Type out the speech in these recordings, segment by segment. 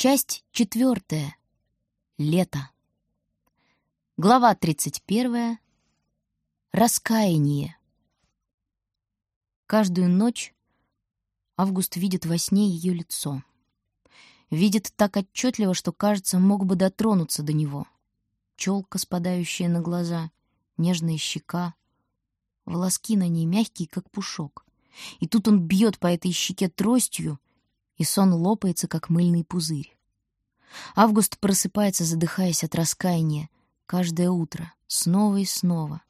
Часть четвертая. Лето. Глава тридцать первая. Раскаяние. Каждую ночь Август видит во сне ее лицо. Видит так отчетливо, что, кажется, мог бы дотронуться до него. Челка, спадающая на глаза, нежная щека, волоски на ней мягкие, как пушок. И тут он бьет по этой щеке тростью, и сон лопается, как мыльный пузырь. Август просыпается, задыхаясь от раскаяния, каждое утро, снова и снова.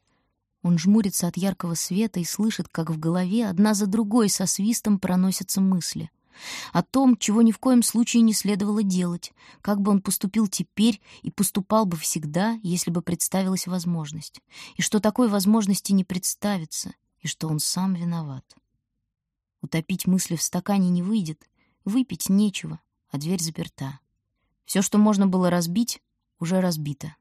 Он жмурится от яркого света и слышит, как в голове одна за другой со свистом проносятся мысли. О том, чего ни в коем случае не следовало делать, как бы он поступил теперь и поступал бы всегда, если бы представилась возможность, и что такой возможности не представится, и что он сам виноват. Утопить мысли в стакане не выйдет, выпить нечего, а дверь заперта. Все, что можно было разбить, уже разбито.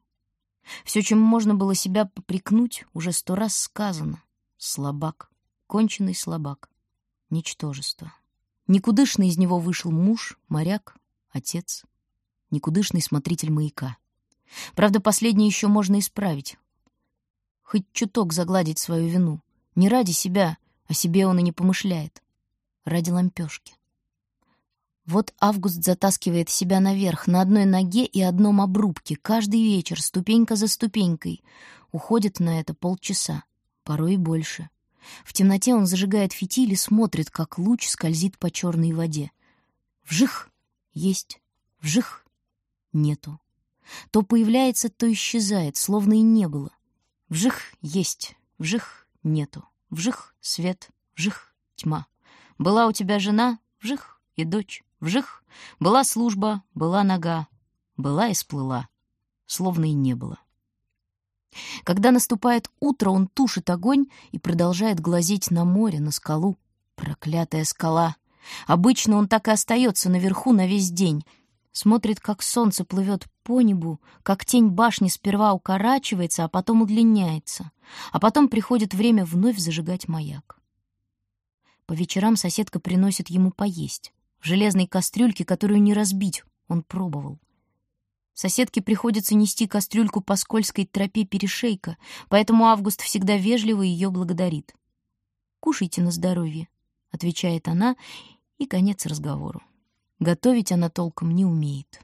Все, чем можно было себя попрекнуть, уже сто раз сказано. Слабак, конченый слабак, ничтожество. Никудышный из него вышел муж, моряк, отец, никудышный смотритель маяка. Правда, последнее еще можно исправить. Хоть чуток загладить свою вину. Не ради себя, о себе он и не помышляет. Ради лампешки. Вот Август затаскивает себя наверх на одной ноге и одном обрубке, каждый вечер, ступенька за ступенькой. Уходит на это полчаса, порой и больше. В темноте он зажигает фитиль и смотрит, как луч скользит по черной воде. Вжих! Есть. Вжих! Нету. То появляется, то исчезает, словно и не было. Вжих! Есть. Вжих! Нету. Вжих! Свет. Вжих! Тьма. Была у тебя жена? Вжих! И дочь. Вжих! Была служба, была нога, была и сплыла, словно и не было. Когда наступает утро, он тушит огонь и продолжает глазеть на море, на скалу. Проклятая скала! Обычно он так и остается наверху на весь день. Смотрит, как солнце плывет по небу, как тень башни сперва укорачивается, а потом удлиняется. А потом приходит время вновь зажигать маяк. По вечерам соседка приносит ему поесть железной кастрюльке, которую не разбить, он пробовал. Соседке приходится нести кастрюльку по скользкой тропе перешейка, поэтому Август всегда вежливо ее благодарит. «Кушайте на здоровье», — отвечает она, и конец разговору. Готовить она толком не умеет.